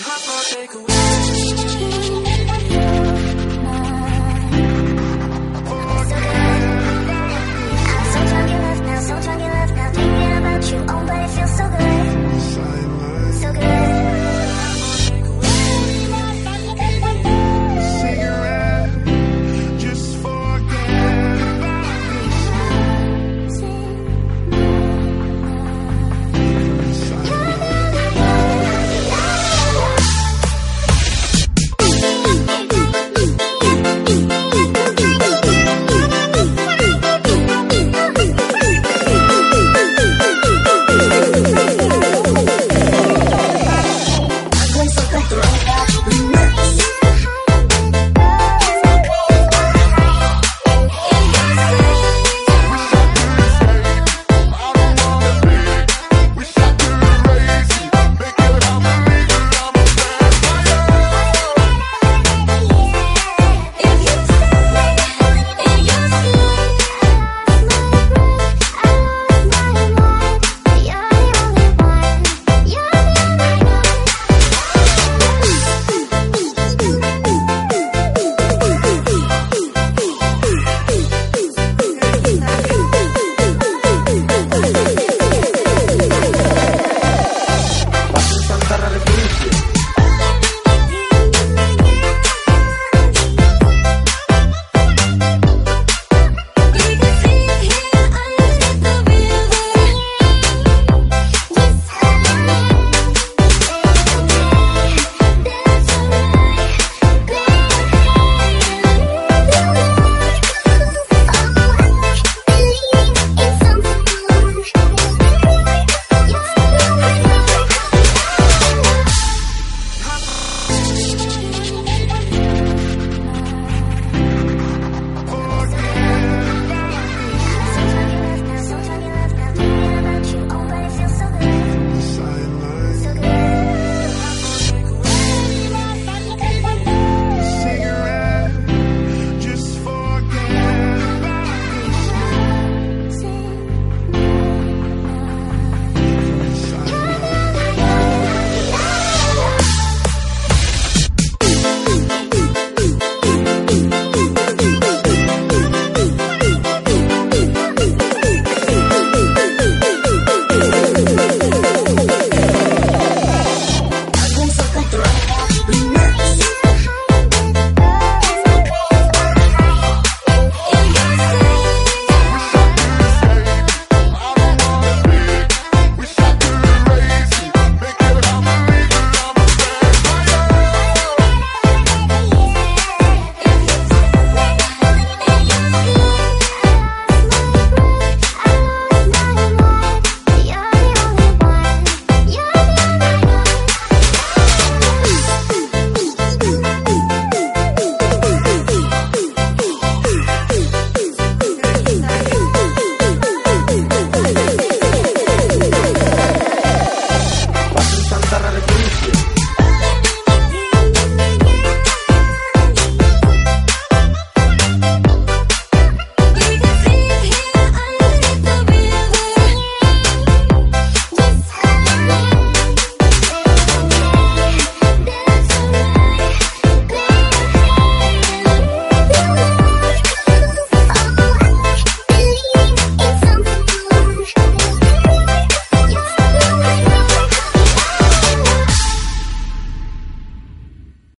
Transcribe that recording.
Papa, take away.